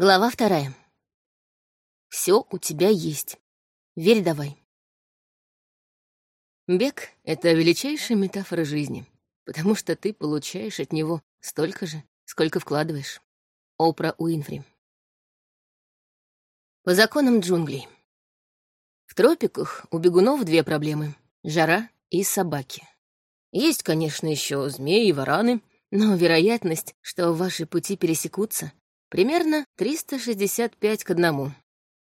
Глава вторая. Все у тебя есть. Верь давай. Бег — это величайшая метафора жизни, потому что ты получаешь от него столько же, сколько вкладываешь. Опра Уинфри. По законам джунглей. В тропиках у бегунов две проблемы — жара и собаки. Есть, конечно, еще змеи и вараны, но вероятность, что ваши пути пересекутся, Примерно 365 к одному.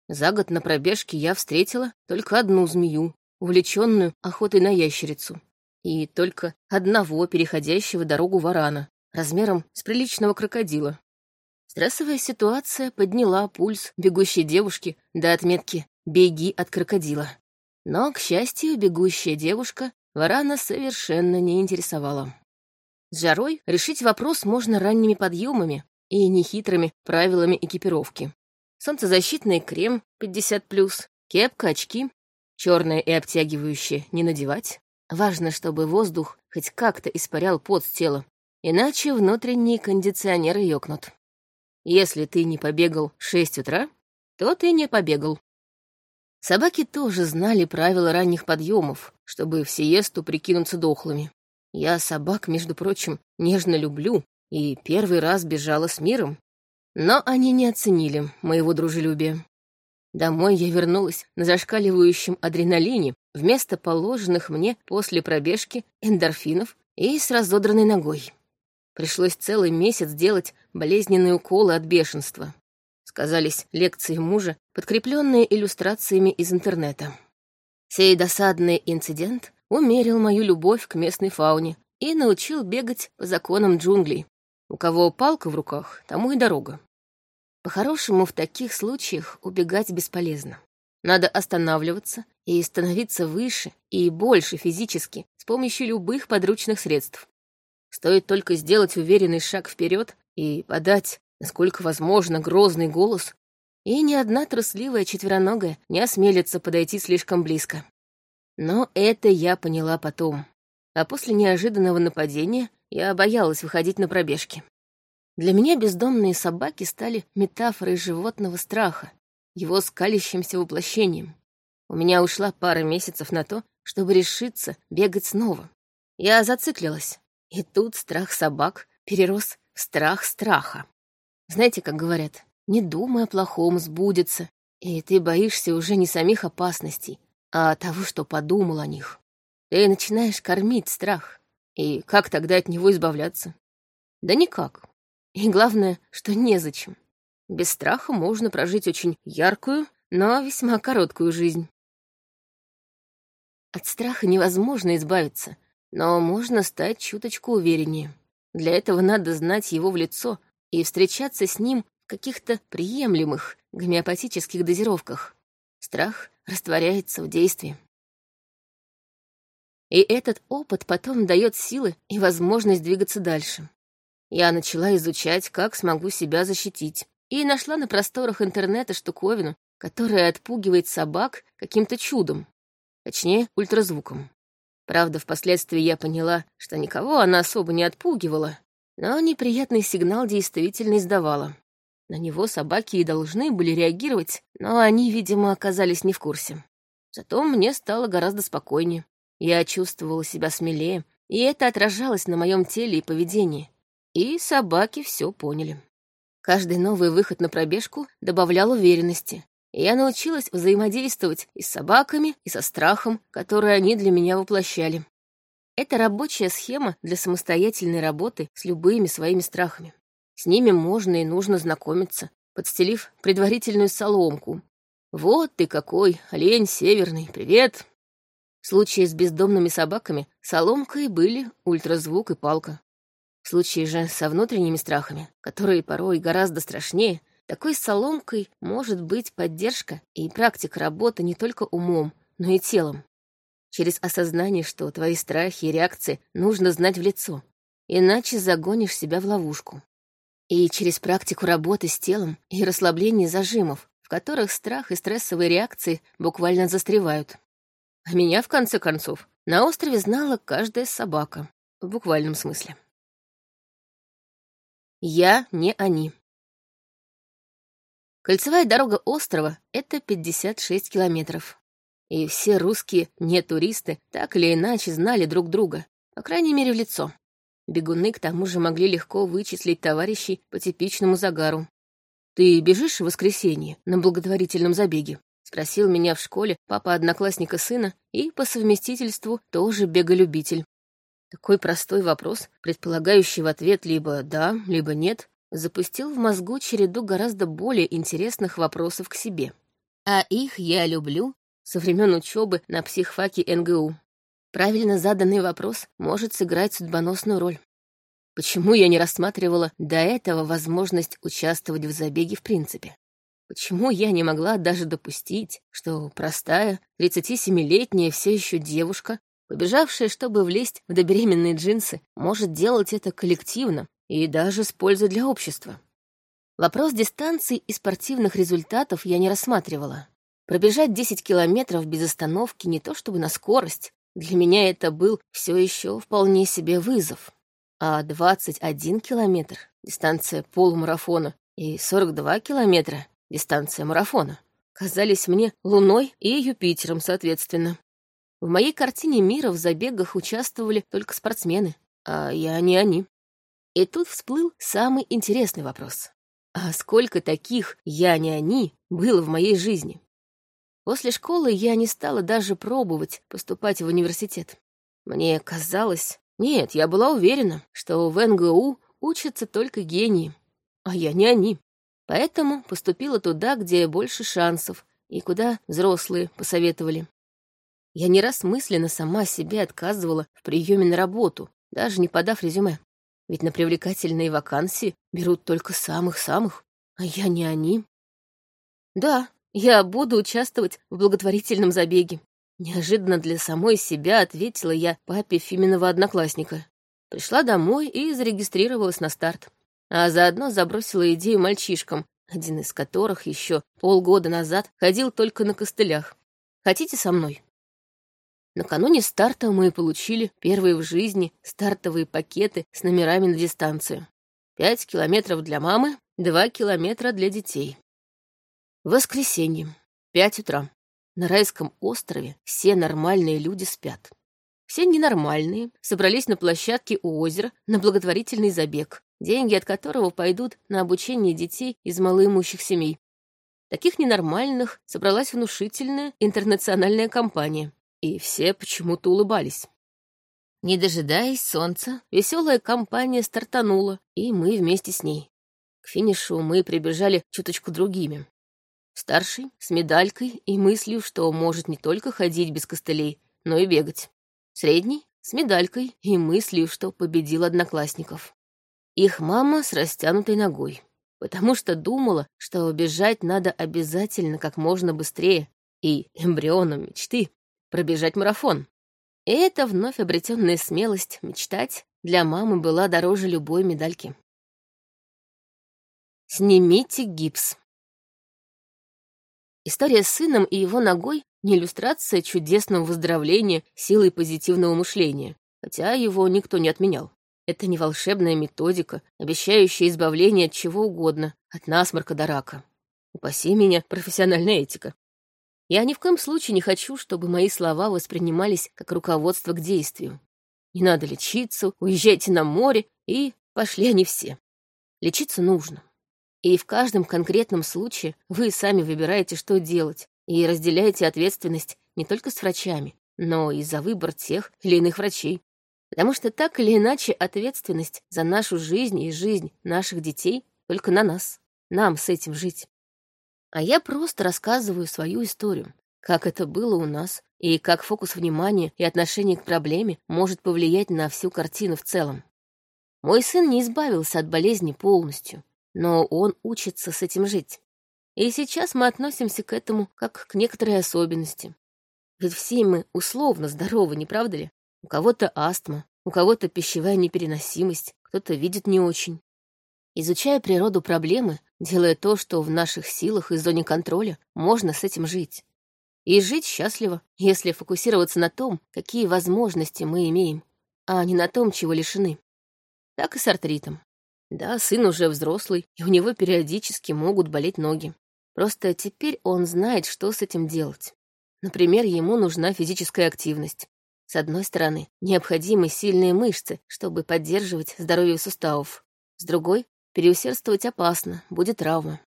За год на пробежке я встретила только одну змею, увлеченную охотой на ящерицу, и только одного переходящего дорогу варана, размером с приличного крокодила. Стрессовая ситуация подняла пульс бегущей девушки до отметки «беги от крокодила». Но, к счастью, бегущая девушка варана совершенно не интересовала. С жарой решить вопрос можно ранними подъемами, и нехитрыми правилами экипировки. Солнцезащитный крем 50+, кепка, очки, черное и обтягивающее не надевать. Важно, чтобы воздух хоть как-то испарял пот с тела, иначе внутренние кондиционеры ёкнут. Если ты не побегал в 6 утра, то ты не побегал. Собаки тоже знали правила ранних подъемов, чтобы в сиесту прикинуться дохлыми. Я собак, между прочим, нежно люблю и первый раз бежала с миром. Но они не оценили моего дружелюбия. Домой я вернулась на зашкаливающем адреналине вместо положенных мне после пробежки эндорфинов и с разодранной ногой. Пришлось целый месяц делать болезненные уколы от бешенства. Сказались лекции мужа, подкрепленные иллюстрациями из интернета. Сей досадный инцидент умерил мою любовь к местной фауне и научил бегать по законам джунглей, у кого палка в руках, тому и дорога. По-хорошему, в таких случаях убегать бесполезно. Надо останавливаться и становиться выше и больше физически с помощью любых подручных средств. Стоит только сделать уверенный шаг вперед и подать, насколько возможно, грозный голос, и ни одна трусливая четвероногая не осмелится подойти слишком близко. Но это я поняла потом. А после неожиданного нападения я боялась выходить на пробежки. Для меня бездомные собаки стали метафорой животного страха, его скалящимся воплощением. У меня ушла пара месяцев на то, чтобы решиться бегать снова. Я зациклилась, и тут страх собак перерос в страх страха. Знаете, как говорят, не думай о плохом, сбудется, и ты боишься уже не самих опасностей, а того, что подумал о них. Ты начинаешь кормить страх, и как тогда от него избавляться? Да никак. И главное, что незачем. Без страха можно прожить очень яркую, но весьма короткую жизнь. От страха невозможно избавиться, но можно стать чуточку увереннее. Для этого надо знать его в лицо и встречаться с ним в каких-то приемлемых гомеопатических дозировках. Страх растворяется в действии. И этот опыт потом дает силы и возможность двигаться дальше. Я начала изучать, как смогу себя защитить, и нашла на просторах интернета штуковину, которая отпугивает собак каким-то чудом, точнее, ультразвуком. Правда, впоследствии я поняла, что никого она особо не отпугивала, но неприятный сигнал действительно издавала. На него собаки и должны были реагировать, но они, видимо, оказались не в курсе. Зато мне стало гораздо спокойнее. Я чувствовала себя смелее, и это отражалось на моем теле и поведении. И собаки все поняли. Каждый новый выход на пробежку добавлял уверенности. Я научилась взаимодействовать и с собаками, и со страхом, который они для меня воплощали. Это рабочая схема для самостоятельной работы с любыми своими страхами. С ними можно и нужно знакомиться, подстелив предварительную соломку. Вот ты какой, олень северный, привет, в случае с бездомными собаками соломкой были ультразвук и палка. В случае же со внутренними страхами, которые порой гораздо страшнее, такой соломкой может быть поддержка и практика работы не только умом, но и телом. Через осознание, что твои страхи и реакции нужно знать в лицо, иначе загонишь себя в ловушку. И через практику работы с телом и расслабление зажимов, в которых страх и стрессовые реакции буквально застревают. А меня, в конце концов, на острове знала каждая собака. В буквальном смысле. Я не они. Кольцевая дорога острова — это 56 километров. И все русские не-туристы так или иначе знали друг друга, по крайней мере, в лицо. Бегуны к тому же могли легко вычислить товарищей по типичному загару. «Ты бежишь в воскресенье на благотворительном забеге?» — спросил меня в школе папа одноклассника сына и по совместительству тоже беголюбитель. Такой простой вопрос, предполагающий в ответ либо «да», либо «нет», запустил в мозгу череду гораздо более интересных вопросов к себе. А их я люблю со времен учебы на психфаке НГУ. Правильно заданный вопрос может сыграть судьбоносную роль. Почему я не рассматривала до этого возможность участвовать в забеге в принципе? Почему я не могла даже допустить, что простая, 37-летняя все еще девушка, побежавшая, чтобы влезть в добеременные джинсы, может делать это коллективно, и даже с пользой для общества. Вопрос дистанции и спортивных результатов я не рассматривала. Пробежать 10 километров без остановки не то чтобы на скорость, для меня это был все еще вполне себе вызов. А 21 километр — дистанция полумарафона и 42 километра — дистанция марафона — казались мне Луной и Юпитером, соответственно. В моей картине мира в забегах участвовали только спортсмены, а я не они. И тут всплыл самый интересный вопрос. А сколько таких «я не они» было в моей жизни? После школы я не стала даже пробовать поступать в университет. Мне казалось... Нет, я была уверена, что в НГУ учатся только гении, а я не они. Поэтому поступила туда, где больше шансов и куда взрослые посоветовали. Я не раз мысленно сама себе отказывала в приеме на работу, даже не подав резюме. Ведь на привлекательные вакансии берут только самых-самых, а я не они. Да, я буду участвовать в благотворительном забеге. Неожиданно для самой себя ответила я папе Фиминого одноклассника. Пришла домой и зарегистрировалась на старт. А заодно забросила идею мальчишкам, один из которых еще полгода назад ходил только на костылях. Хотите со мной? Накануне старта мы получили первые в жизни стартовые пакеты с номерами на дистанцию. Пять километров для мамы, два километра для детей. Воскресенье, пять утра. На райском острове все нормальные люди спят. Все ненормальные собрались на площадке у озера на благотворительный забег, деньги от которого пойдут на обучение детей из малоимущих семей. Таких ненормальных собралась внушительная интернациональная компания и все почему-то улыбались. Не дожидаясь солнца, веселая компания стартанула, и мы вместе с ней. К финишу мы прибежали чуточку другими. Старший, с медалькой и мыслью, что может не только ходить без костылей, но и бегать. Средний, с медалькой и мыслью, что победил одноклассников. Их мама с растянутой ногой, потому что думала, что бежать надо обязательно как можно быстрее, и эмбрионом мечты пробежать марафон. И эта вновь обретенная смелость мечтать для мамы была дороже любой медальки. Снимите гипс. История с сыном и его ногой — не иллюстрация чудесного выздоровления силой позитивного мышления, хотя его никто не отменял. Это не волшебная методика, обещающая избавление от чего угодно, от насморка до рака. Упаси меня, профессиональная этика. Я ни в коем случае не хочу, чтобы мои слова воспринимались как руководство к действию. Не надо лечиться, уезжайте на море, и пошли они все. Лечиться нужно. И в каждом конкретном случае вы сами выбираете, что делать, и разделяете ответственность не только с врачами, но и за выбор тех или иных врачей. Потому что так или иначе ответственность за нашу жизнь и жизнь наших детей только на нас. Нам с этим жить. А я просто рассказываю свою историю, как это было у нас, и как фокус внимания и отношение к проблеме может повлиять на всю картину в целом. Мой сын не избавился от болезни полностью, но он учится с этим жить. И сейчас мы относимся к этому как к некоторой особенности. Ведь все мы условно здоровы, не правда ли? У кого-то астма, у кого-то пищевая непереносимость, кто-то видит не очень. Изучая природу проблемы, делая то, что в наших силах и зоне контроля, можно с этим жить. И жить счастливо, если фокусироваться на том, какие возможности мы имеем, а не на том, чего лишены. Так и с артритом. Да, сын уже взрослый, и у него периодически могут болеть ноги. Просто теперь он знает, что с этим делать. Например, ему нужна физическая активность. С одной стороны, необходимы сильные мышцы, чтобы поддерживать здоровье суставов. С другой, переусердствовать опасно, будет травма.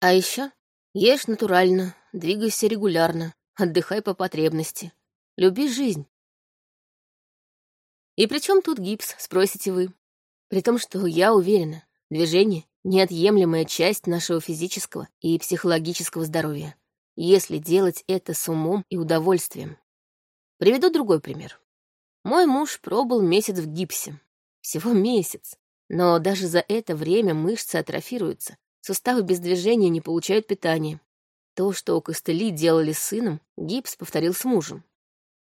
А еще ешь натурально, двигайся регулярно, отдыхай по потребности. Люби жизнь. И при чем тут гипс, спросите вы? При том, что я уверена, движение — неотъемлемая часть нашего физического и психологического здоровья, если делать это с умом и удовольствием. Приведу другой пример. Мой муж пробыл месяц в гипсе. Всего месяц. Но даже за это время мышцы атрофируются, суставы без движения не получают питания. То, что костыли делали с сыном, гипс повторил с мужем.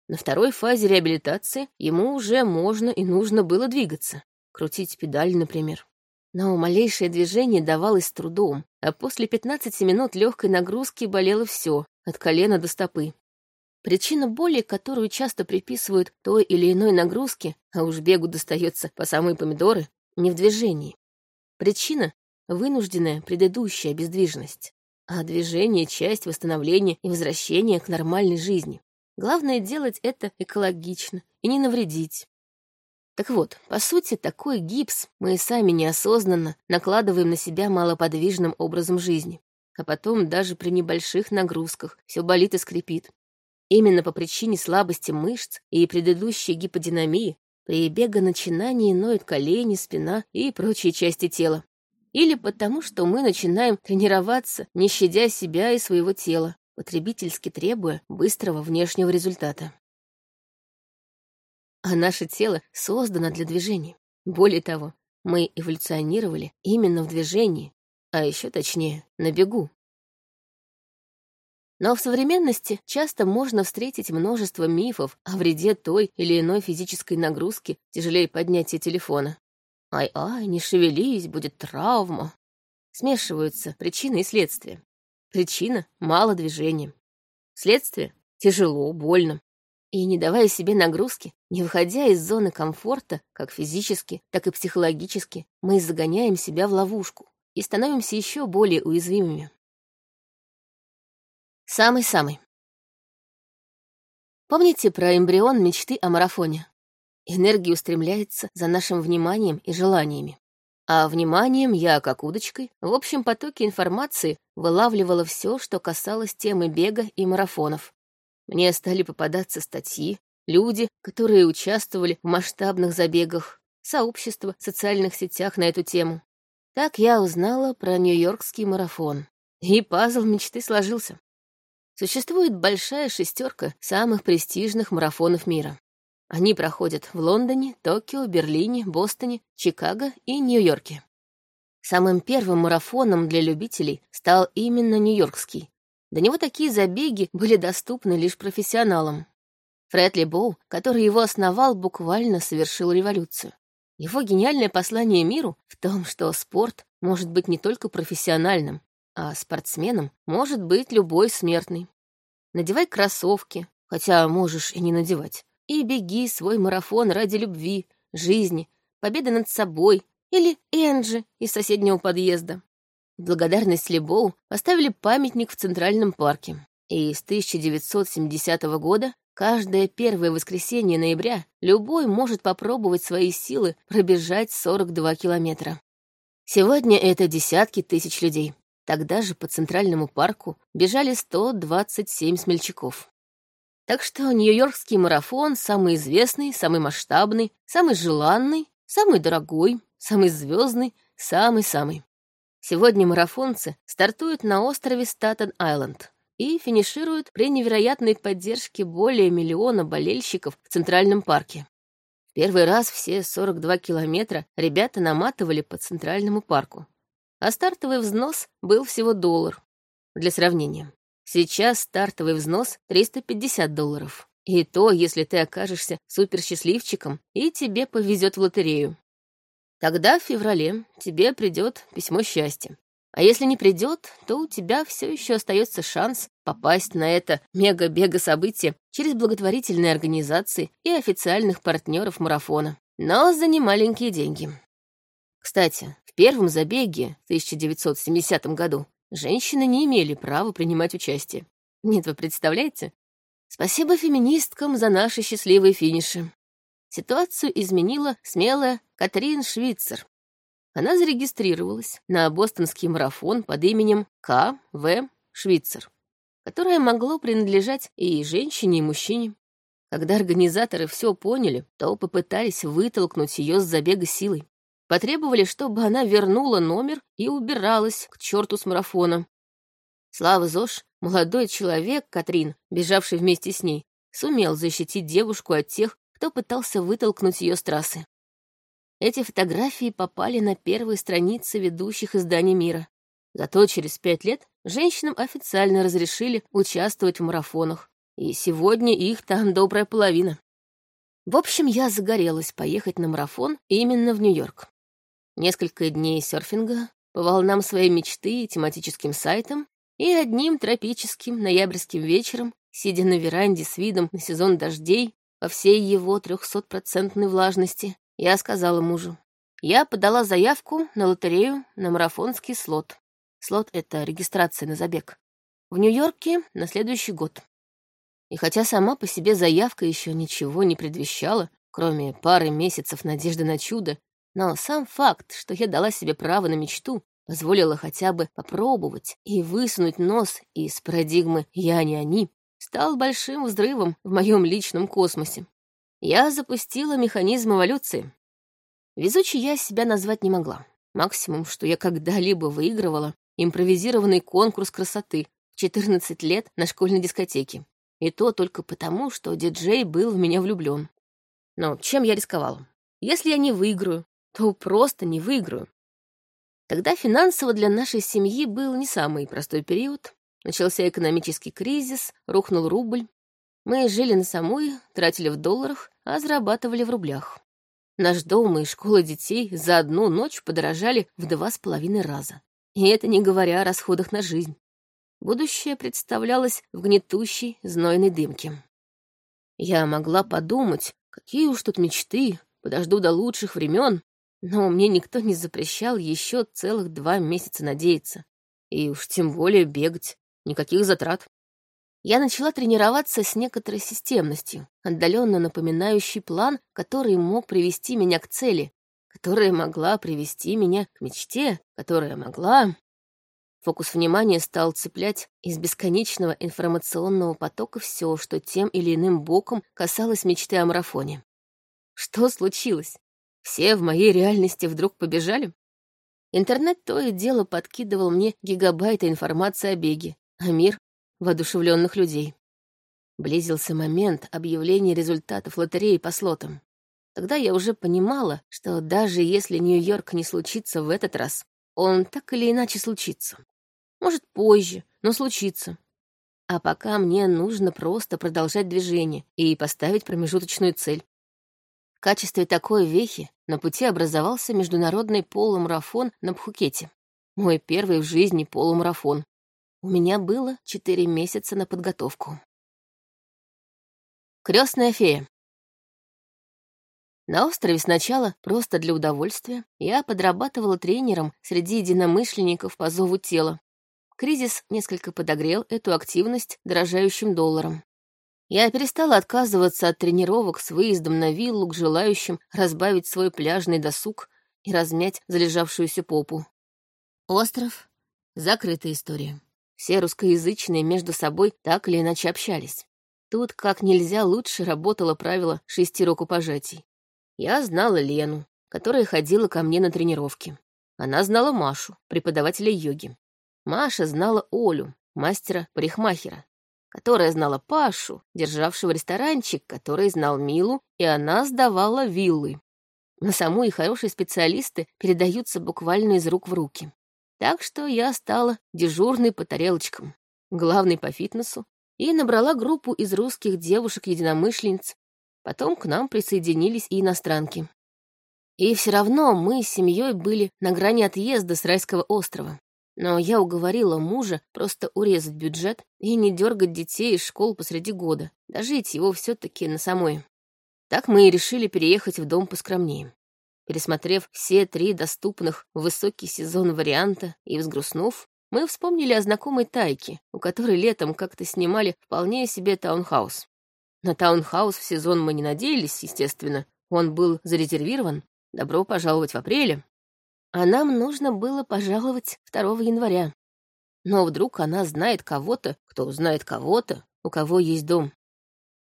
На второй фазе реабилитации ему уже можно и нужно было двигаться, крутить педаль, например. Но малейшее движение давалось с трудом, а после 15 минут легкой нагрузки болело все, от колена до стопы. Причина боли, которую часто приписывают той или иной нагрузке, а уж бегу достается по самые помидоры, не в движении. Причина — вынужденная предыдущая бездвижность, а движение — часть восстановления и возвращения к нормальной жизни. Главное делать это экологично и не навредить. Так вот, по сути, такой гипс мы и сами неосознанно накладываем на себя малоподвижным образом жизни. А потом даже при небольших нагрузках все болит и скрипит. Именно по причине слабости мышц и предыдущей гиподинамии при бегоначинании ноют колени, спина и прочие части тела. Или потому, что мы начинаем тренироваться, не щадя себя и своего тела, потребительски требуя быстрого внешнего результата. А наше тело создано для движения. Более того, мы эволюционировали именно в движении, а еще точнее, на бегу. Но в современности часто можно встретить множество мифов о вреде той или иной физической нагрузки тяжелее поднятия телефона. Ай-ай, не шевелись, будет травма. Смешиваются причины и следствия. Причина — мало движения. Следствие — тяжело, больно. И не давая себе нагрузки, не выходя из зоны комфорта, как физически, так и психологически, мы загоняем себя в ловушку и становимся еще более уязвимыми. Самый-самый. Помните про эмбрион мечты о марафоне? Энергия устремляется за нашим вниманием и желаниями. А вниманием я, как удочкой, в общем потоке информации вылавливала все, что касалось темы бега и марафонов. Мне стали попадаться статьи, люди, которые участвовали в масштабных забегах, сообщества в социальных сетях на эту тему. Так я узнала про Нью-Йоркский марафон. И пазл мечты сложился. Существует большая шестерка самых престижных марафонов мира. Они проходят в Лондоне, Токио, Берлине, Бостоне, Чикаго и Нью-Йорке. Самым первым марафоном для любителей стал именно Нью-Йоркский. До него такие забеги были доступны лишь профессионалам. Фред Боу, который его основал, буквально совершил революцию. Его гениальное послание миру в том, что спорт может быть не только профессиональным, а спортсменом может быть любой смертный. Надевай кроссовки, хотя можешь и не надевать и беги свой марафон ради любви, жизни, победы над собой или Энджи из соседнего подъезда. В благодарность Лебоу поставили памятник в Центральном парке. И с 1970 года каждое первое воскресенье ноября любой может попробовать свои силы пробежать 42 километра. Сегодня это десятки тысяч людей. Тогда же по Центральному парку бежали 127 смельчаков. Так что Нью-Йоркский марафон самый известный, самый масштабный, самый желанный, самый дорогой, самый звездный, самый-самый. Сегодня марафонцы стартуют на острове Статен-Айленд и финишируют при невероятной поддержке более миллиона болельщиков в Центральном парке. Первый раз все 42 километра ребята наматывали по Центральному парку, а стартовый взнос был всего доллар. Для сравнения, Сейчас стартовый взнос 350 долларов. И то, если ты окажешься суперсчастливчиком, и тебе повезет в лотерею. Тогда в феврале тебе придет письмо счастья. А если не придет, то у тебя все еще остается шанс попасть на это мега-бега событие через благотворительные организации и официальных партнеров марафона. Но за немаленькие деньги. Кстати, в первом забеге в 1970 году женщины не имели права принимать участие. Нет, вы представляете? Спасибо феминисткам за наши счастливые финиши. Ситуацию изменила смелая Катрин Швейцер. Она зарегистрировалась на бостонский марафон под именем К. В. Швейцер, которое могло принадлежать и женщине, и мужчине. Когда организаторы все поняли, то попытались вытолкнуть ее с забега силой. Потребовали, чтобы она вернула номер и убиралась к черту с марафона. Слава ЗОЖ, молодой человек, Катрин, бежавший вместе с ней, сумел защитить девушку от тех, кто пытался вытолкнуть ее с трассы. Эти фотографии попали на первые страницы ведущих изданий мира. Зато через пять лет женщинам официально разрешили участвовать в марафонах, и сегодня их там добрая половина. В общем, я загорелась поехать на марафон именно в Нью-Йорк. Несколько дней серфинга по волнам своей мечты и тематическим сайтам и одним тропическим ноябрьским вечером, сидя на веранде с видом на сезон дождей, во всей его трехсотпроцентной влажности, я сказала мужу. Я подала заявку на лотерею на марафонский слот. Слот — это регистрация на забег. В Нью-Йорке на следующий год. И хотя сама по себе заявка еще ничего не предвещала, кроме пары месяцев надежды на чудо, но сам факт, что я дала себе право на мечту, позволила хотя бы попробовать и высунуть нос из парадигмы «я не они», стал большим взрывом в моем личном космосе. Я запустила механизм эволюции. Везучей я себя назвать не могла. Максимум, что я когда-либо выигрывала, импровизированный конкурс красоты в 14 лет на школьной дискотеке. И то только потому, что диджей был в меня влюблен. Но чем я рисковала? Если я не выиграю, то просто не выиграю. Тогда финансово для нашей семьи был не самый простой период. Начался экономический кризис, рухнул рубль. Мы жили на Самуе, тратили в долларах, а зарабатывали в рублях. Наш дом и школа детей за одну ночь подорожали в два с половиной раза. И это не говоря о расходах на жизнь. Будущее представлялось в гнетущей, знойной дымке. Я могла подумать, какие уж тут мечты, подожду до лучших времен, но мне никто не запрещал еще целых два месяца надеяться. И уж тем более бегать. Никаких затрат. Я начала тренироваться с некоторой системностью, отдаленно напоминающей план, который мог привести меня к цели, которая могла привести меня к мечте, которая могла... Фокус внимания стал цеплять из бесконечного информационного потока все, что тем или иным боком касалось мечты о марафоне. Что случилось? Все в моей реальности вдруг побежали? Интернет то и дело подкидывал мне гигабайты информации о беге, а мир — воодушевленных людей. Близился момент объявления результатов лотереи по слотам. Тогда я уже понимала, что даже если Нью-Йорк не случится в этот раз, он так или иначе случится. Может, позже, но случится. А пока мне нужно просто продолжать движение и поставить промежуточную цель качестве такой вехи на пути образовался международный полумарафон на Пхукете. Мой первый в жизни полумарафон. У меня было четыре месяца на подготовку. Крестная фея. На острове сначала, просто для удовольствия, я подрабатывала тренером среди единомышленников по зову тела. Кризис несколько подогрел эту активность дорожающим долларом. Я перестала отказываться от тренировок с выездом на виллу к желающим разбавить свой пляжный досуг и размять залежавшуюся попу. Остров — закрытая история. Все русскоязычные между собой так или иначе общались. Тут как нельзя лучше работало правило шести рукопожатий. Я знала Лену, которая ходила ко мне на тренировки. Она знала Машу, преподавателя йоги. Маша знала Олю, мастера-парикмахера, которая знала Пашу, державшего ресторанчик, который знал Милу, и она сдавала виллы. На саму и хорошие специалисты передаются буквально из рук в руки. Так что я стала дежурной по тарелочкам, главной по фитнесу, и набрала группу из русских девушек-единомышленниц. Потом к нам присоединились и иностранки. И все равно мы с семьей были на грани отъезда с райского острова. Но я уговорила мужа просто урезать бюджет и не дергать детей из школ посреди года, дожить его все-таки на самой. Так мы и решили переехать в дом поскромнее. Пересмотрев все три доступных в высокий сезон варианта и взгрустнув, мы вспомнили о знакомой Тайке, у которой летом как-то снимали вполне себе таунхаус. На таунхаус в сезон мы не надеялись, естественно. Он был зарезервирован. Добро пожаловать в апреле. А нам нужно было пожаловать 2 января. Но вдруг она знает кого-то, кто знает кого-то, у кого есть дом.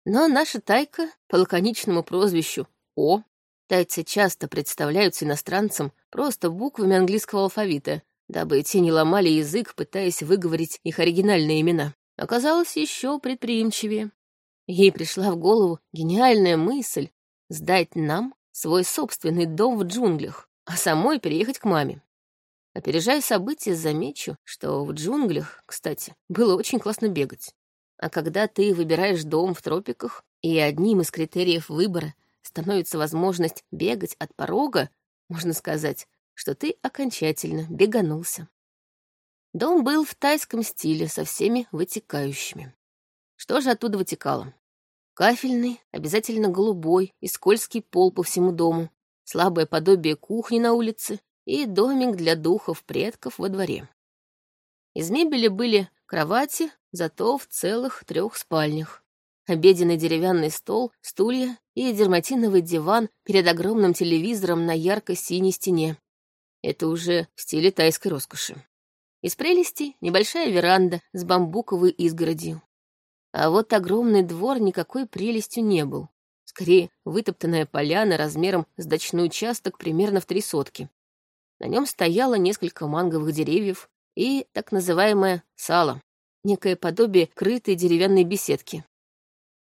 Но наша Тайка по лаконичному прозвищу О Тайцы часто представляются иностранцам просто буквами английского алфавита, дабы те не ломали язык, пытаясь выговорить их оригинальные имена. Оказалось еще предприимчивее. Ей пришла в голову гениальная мысль сдать нам свой собственный дом в джунглях, а самой переехать к маме. Опережая события, замечу, что в джунглях, кстати, было очень классно бегать. А когда ты выбираешь дом в тропиках, и одним из критериев выбора становится возможность бегать от порога, можно сказать, что ты окончательно беганулся. Дом был в тайском стиле со всеми вытекающими. Что же оттуда вытекало? Кафельный, обязательно голубой и скользкий пол по всему дому, слабое подобие кухни на улице и домик для духов предков во дворе. Из мебели были кровати, зато в целых трех спальнях обеденный деревянный стол, стулья и дерматиновый диван перед огромным телевизором на ярко-синей стене. Это уже в стиле тайской роскоши. Из прелести небольшая веранда с бамбуковой изгородью. А вот огромный двор никакой прелестью не был. Скорее, вытоптанная поляна размером с дачной участок примерно в три сотки. На нем стояло несколько манговых деревьев и так называемое сало, некое подобие крытой деревянной беседки.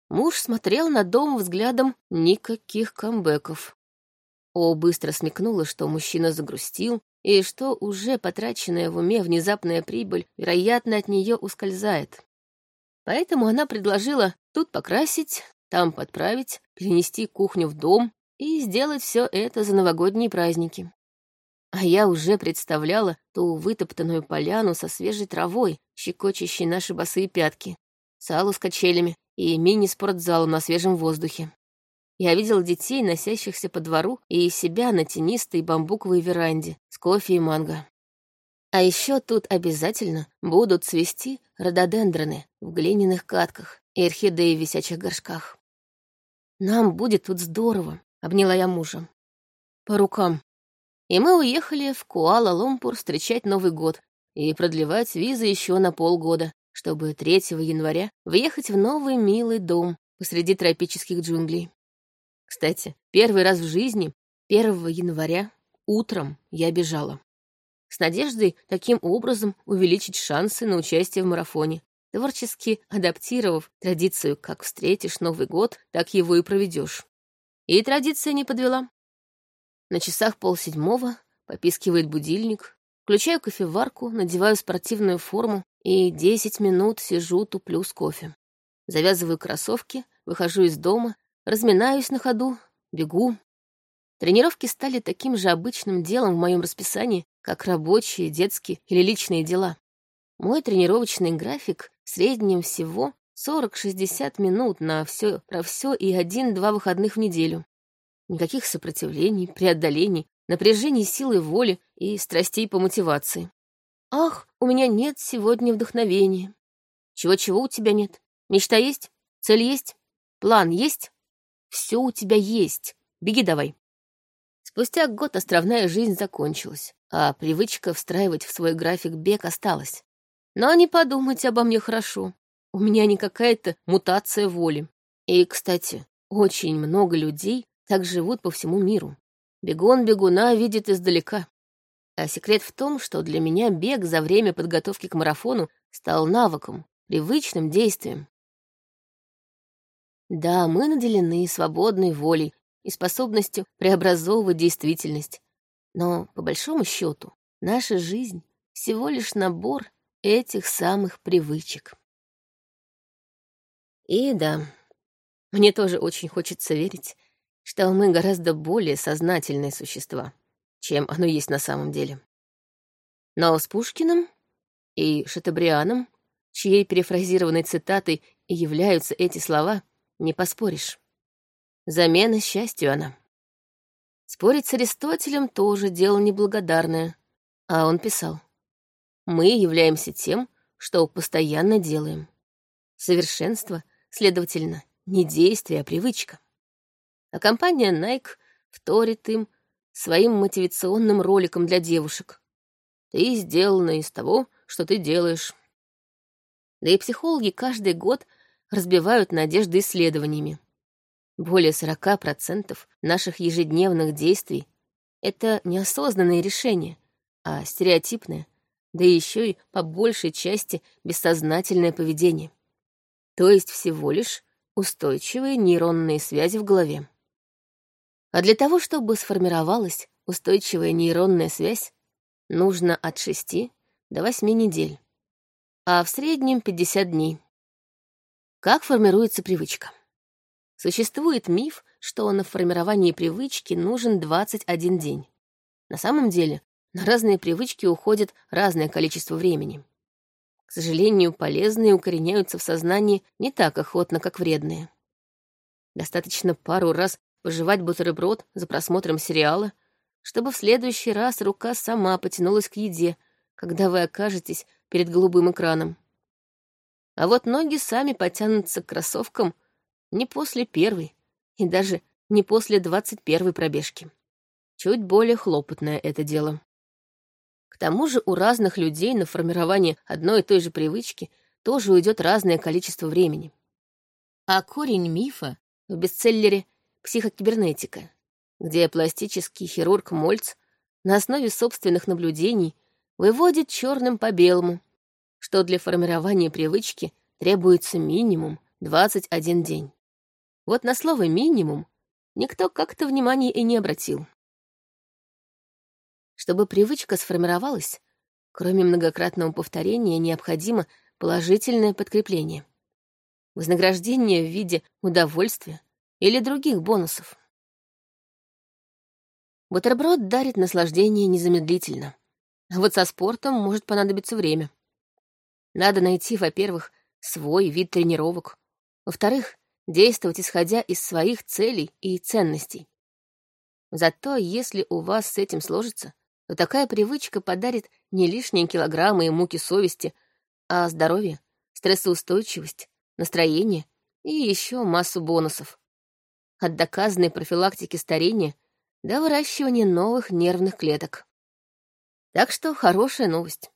Муж смотрел на дом взглядом никаких камбэков. О быстро смекнула, что мужчина загрустил, и что уже потраченная в уме внезапная прибыль, вероятно, от нее ускользает. Поэтому она предложила тут покрасить, там подправить, перенести кухню в дом и сделать все это за новогодние праздники. А я уже представляла ту вытоптанную поляну со свежей травой, щекочущей наши босые пятки, салу с качелями и мини-спортзалом на свежем воздухе. Я видел детей, носящихся по двору, и себя на тенистой бамбуковой веранде с кофе и манго. А еще тут обязательно будут цвести рододендроны в глиняных катках и орхидеи в висячих горшках. «Нам будет тут здорово», — обняла я мужа. «По рукам». И мы уехали в Куала-Лумпур встречать Новый год и продлевать визы еще на полгода, чтобы 3 января въехать в новый милый дом посреди тропических джунглей. Кстати, первый раз в жизни, 1 января, утром я бежала. С надеждой таким образом увеличить шансы на участие в марафоне, творчески адаптировав традицию «как встретишь Новый год, так его и проведешь». И традиция не подвела. На часах полседьмого попискивает будильник, включаю кофеварку, надеваю спортивную форму и десять минут сижу, туплю с кофе. Завязываю кроссовки, выхожу из дома, разминаюсь на ходу, бегу. Тренировки стали таким же обычным делом в моем расписании, как рабочие, детские или личные дела. Мой тренировочный график в среднем всего 40-60 минут на все про все и один-два выходных в неделю. Никаких сопротивлений, преодолений, напряжений силы воли и страстей по мотивации. Ах, у меня нет сегодня вдохновения. Чего-чего у тебя нет? Мечта есть? Цель есть? План есть? Все у тебя есть. Беги давай. Спустя год островная жизнь закончилась, а привычка встраивать в свой график бег осталась. Но не подумать обо мне хорошо. У меня не какая-то мутация воли. И, кстати, очень много людей так живут по всему миру. Бегун бегуна видит издалека. А секрет в том, что для меня бег за время подготовки к марафону стал навыком, привычным действием. Да, мы наделены свободной волей и способностью преобразовывать действительность. Но, по большому счету, наша жизнь — всего лишь набор этих самых привычек. И да, мне тоже очень хочется верить, что мы гораздо более сознательные существа чем оно есть на самом деле. Но с Пушкиным и Шатабрианом, чьей перефразированной цитатой и являются эти слова, не поспоришь. Замена счастью она. Спорить с Аристотелем тоже дело неблагодарное. А он писал. Мы являемся тем, что постоянно делаем. Совершенство, следовательно, не действие, а привычка. А компания Nike вторит им своим мотивационным роликом для девушек. Ты сделана из того, что ты делаешь. Да и психологи каждый год разбивают надежды исследованиями. Более 40% наших ежедневных действий — это неосознанные решения, а стереотипное, да еще и по большей части бессознательное поведение. То есть всего лишь устойчивые нейронные связи в голове. А для того, чтобы сформировалась устойчивая нейронная связь, нужно от 6 до 8 недель, а в среднем 50 дней. Как формируется привычка? Существует миф, что на формирование привычки нужен 21 день. На самом деле, на разные привычки уходит разное количество времени. К сожалению, полезные укореняются в сознании не так охотно, как вредные. Достаточно пару раз пожевать бутерброд за просмотром сериала, чтобы в следующий раз рука сама потянулась к еде, когда вы окажетесь перед голубым экраном. А вот ноги сами потянутся к кроссовкам не после первой и даже не после двадцать первой пробежки. Чуть более хлопотное это дело. К тому же у разных людей на формирование одной и той же привычки тоже уйдет разное количество времени. А корень мифа в бестселлере «Психокибернетика», где пластический хирург Мольц на основе собственных наблюдений выводит черным по белому, что для формирования привычки требуется минимум 21 день. Вот на слово «минимум» никто как-то внимания и не обратил. Чтобы привычка сформировалась, кроме многократного повторения, необходимо положительное подкрепление. Вознаграждение в виде удовольствия или других бонусов. Бутерброд дарит наслаждение незамедлительно. А вот со спортом может понадобиться время. Надо найти, во-первых, свой вид тренировок. Во-вторых, действовать исходя из своих целей и ценностей. Зато если у вас с этим сложится, то такая привычка подарит не лишние килограммы и муки совести, а здоровье, стрессоустойчивость, настроение и еще массу бонусов. От доказанной профилактики старения до выращивания новых нервных клеток. Так что хорошая новость.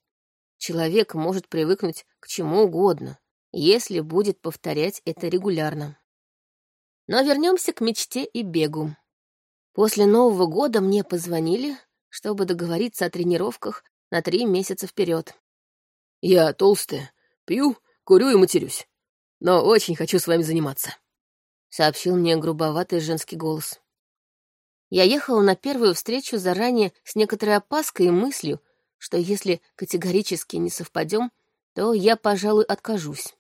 Человек может привыкнуть к чему угодно, если будет повторять это регулярно. Но вернемся к мечте и бегу. После Нового года мне позвонили, чтобы договориться о тренировках на три месяца вперед. «Я толстая, пью, курю и матерюсь, но очень хочу с вами заниматься», — сообщил мне грубоватый женский голос. Я ехала на первую встречу заранее с некоторой опаской и мыслью, что если категорически не совпадем, то я, пожалуй, откажусь.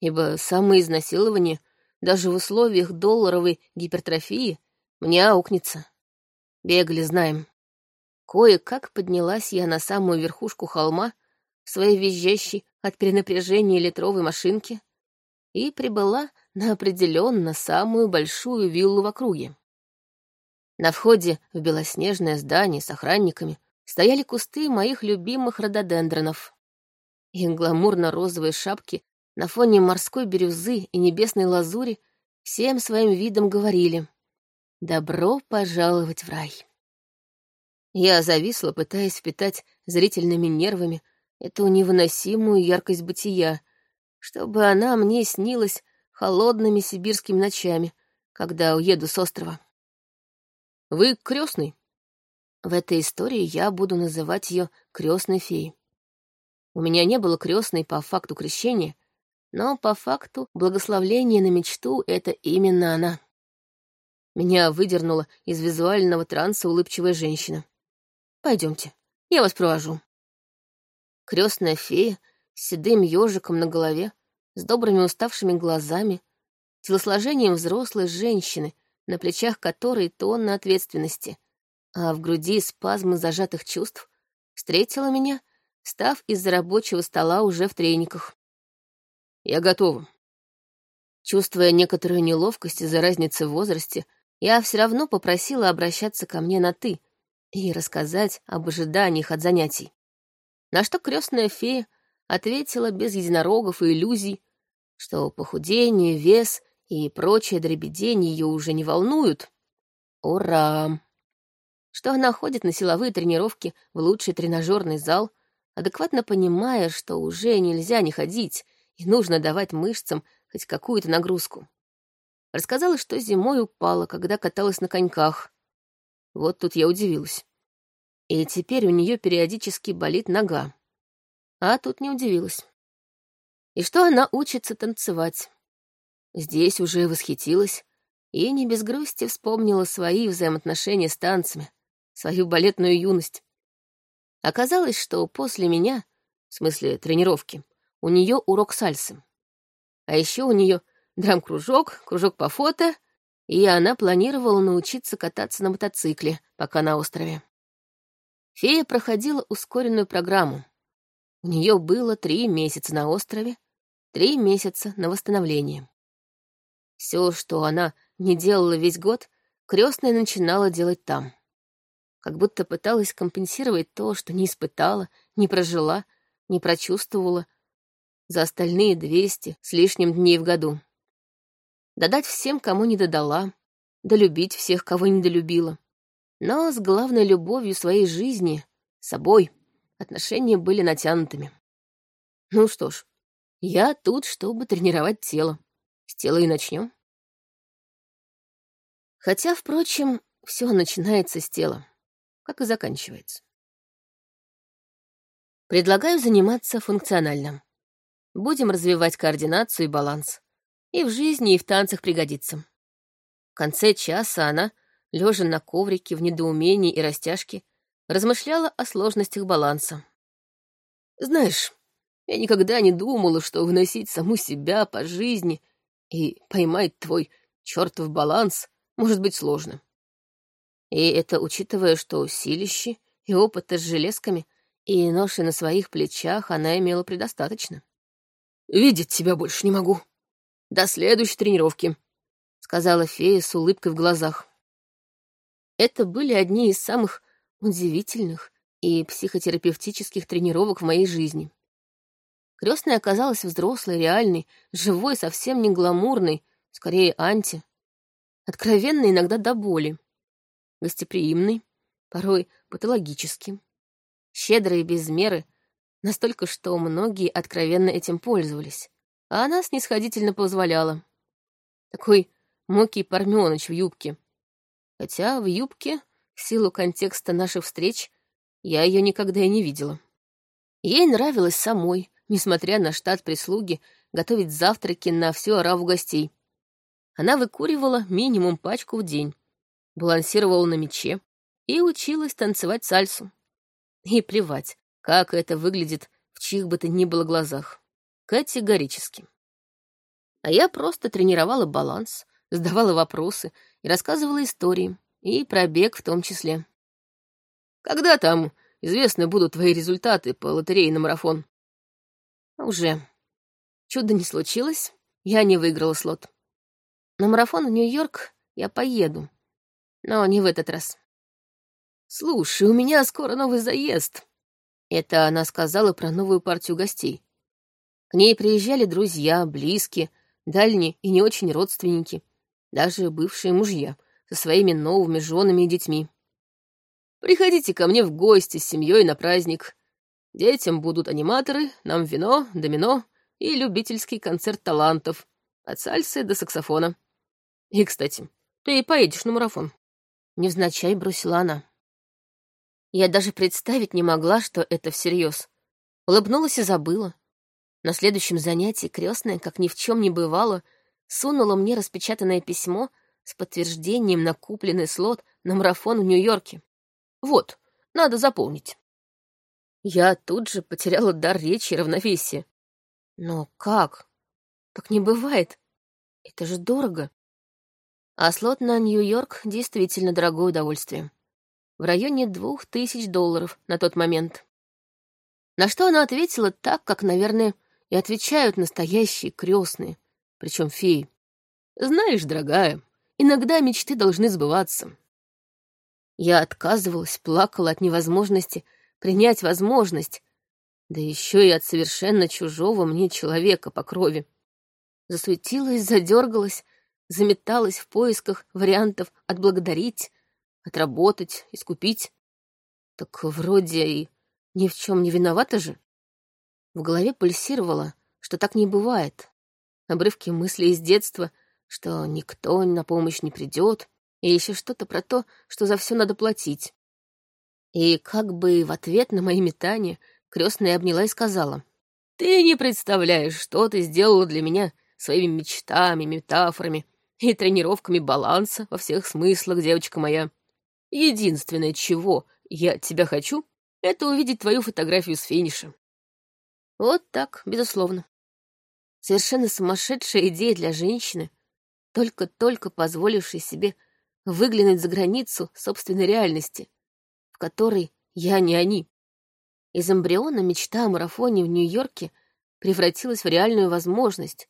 Ибо самоизнасилование даже в условиях долларовой гипертрофии мне аукнется. Бегали, знаем. Кое-как поднялась я на самую верхушку холма своей визжащей от перенапряжения литровой машинке и прибыла на определенно самую большую виллу в округе. На входе в белоснежное здание с охранниками стояли кусты моих любимых рододендронов. Их гламурно-розовые шапки на фоне морской бирюзы и небесной лазури всем своим видом говорили «Добро пожаловать в рай». Я зависла, пытаясь впитать зрительными нервами эту невыносимую яркость бытия, чтобы она мне снилась холодными сибирскими ночами, когда уеду с острова. «Вы крестный?» В этой истории я буду называть ее крестной феей. У меня не было крестной по факту крещения, но по факту благословления на мечту — это именно она. Меня выдернула из визуального транса улыбчивая женщина. Пойдемте, я вас провожу. Крестная фея с седым ежиком на голове, с добрыми уставшими глазами, телосложением взрослой женщины, на плечах которой тонна ответственности, а в груди спазмы зажатых чувств, встретила меня, став из-за рабочего стола уже в трениках. «Я готова». Чувствуя некоторую неловкость из-за разницы в возрасте я все равно попросила обращаться ко мне на «ты» и рассказать об ожиданиях от занятий. На что крестная фея ответила без единорогов и иллюзий, что похудение, вес и прочее дребедень ее уже не волнуют. Ура! Что она ходит на силовые тренировки в лучший тренажерный зал, адекватно понимая, что уже нельзя не ходить и нужно давать мышцам хоть какую-то нагрузку. Рассказала, что зимой упала, когда каталась на коньках. Вот тут я удивилась. И теперь у нее периодически болит нога. А тут не удивилась. И что она учится танцевать. Здесь уже восхитилась и не без грусти вспомнила свои взаимоотношения с танцами, свою балетную юность. Оказалось, что после меня, в смысле тренировки, у нее урок сальсы. А еще у нее драм-кружок, кружок по фото, и она планировала научиться кататься на мотоцикле, пока на острове. Фея проходила ускоренную программу. У нее было три месяца на острове, три месяца на восстановление. Все, что она не делала весь год, крестная начинала делать там. Как будто пыталась компенсировать то, что не испытала, не прожила, не прочувствовала за остальные двести с лишним дней в году. Додать всем, кому не додала, долюбить всех, кого не долюбила. Но с главной любовью своей жизни, собой, отношения были натянутыми. Ну что ж, я тут, чтобы тренировать тело. С тела и начнем. Хотя, впрочем, все начинается с тела, как и заканчивается. Предлагаю заниматься функциональным. Будем развивать координацию и баланс. И в жизни, и в танцах пригодится. В конце часа она, лежа на коврике в недоумении и растяжке, размышляла о сложностях баланса. Знаешь, я никогда не думала, что выносить саму себя по жизни и поймать твой чертов баланс может быть сложно. И это учитывая, что силищи и опыта с железками и ноши на своих плечах она имела предостаточно. «Видеть тебя больше не могу. До следующей тренировки», — сказала фея с улыбкой в глазах. Это были одни из самых удивительных и психотерапевтических тренировок в моей жизни. Крестная оказалась взрослой, реальной, живой, совсем не гламурной, скорее анти. Откровенной иногда до боли. Гостеприимной, порой патологически. Щедрой без меры, настолько, что многие откровенно этим пользовались. А она снисходительно позволяла. Такой мокий пармёныч в юбке. Хотя в юбке, в силу контекста наших встреч, я ее никогда и не видела. Ей нравилось самой, несмотря на штат прислуги, готовить завтраки на всю ораву гостей. Она выкуривала минимум пачку в день, балансировала на мече и училась танцевать сальсу. И плевать, как это выглядит в чьих бы то ни было глазах. Категорически. А я просто тренировала баланс, задавала вопросы и рассказывала истории, и про бег в том числе. «Когда там известны будут твои результаты по лотерее на марафон?» Уже. Чудо не случилось, я не выиграла слот. На марафон в Нью-Йорк я поеду, но не в этот раз. «Слушай, у меня скоро новый заезд». Это она сказала про новую партию гостей. К ней приезжали друзья, близкие, дальние и не очень родственники, даже бывшие мужья со своими новыми женами и детьми. «Приходите ко мне в гости с семьей на праздник. Детям будут аниматоры, нам вино, домино и любительский концерт талантов, от сальсы до саксофона. И, кстати, ты поедешь на марафон». Невзначай бросила она. Я даже представить не могла, что это всерьез. Улыбнулась и забыла. На следующем занятии крестная, как ни в чем не бывало, сунула мне распечатанное письмо с подтверждением на купленный слот на марафон в Нью-Йорке. Вот, надо заполнить. Я тут же потеряла дар речи и равновесия. Но как? Так не бывает. Это же дорого. А слот на Нью-Йорк действительно дорогое удовольствие. В районе двух тысяч долларов на тот момент. На что она ответила так, как, наверное, и отвечают настоящие крестные, причем феи. «Знаешь, дорогая, иногда мечты должны сбываться. Я отказывалась, плакала от невозможности принять возможность, да еще и от совершенно чужого мне человека по крови. Засуетилась, задергалась, заметалась в поисках вариантов отблагодарить, отработать, искупить. Так вроде и ни в чем не виновата же. В голове пульсировало, что так не бывает. Обрывки мыслей из детства, что никто на помощь не придет, и еще что-то про то, что за все надо платить. И как бы в ответ на мои метания крестная обняла и сказала, «Ты не представляешь, что ты сделала для меня своими мечтами, метафорами и тренировками баланса во всех смыслах, девочка моя. Единственное, чего я от тебя хочу, это увидеть твою фотографию с финиша». Вот так, безусловно. Совершенно сумасшедшая идея для женщины, только-только позволившей себе выглянуть за границу собственной реальности, в которой я не они. Из эмбриона мечта о марафоне в Нью-Йорке превратилась в реальную возможность,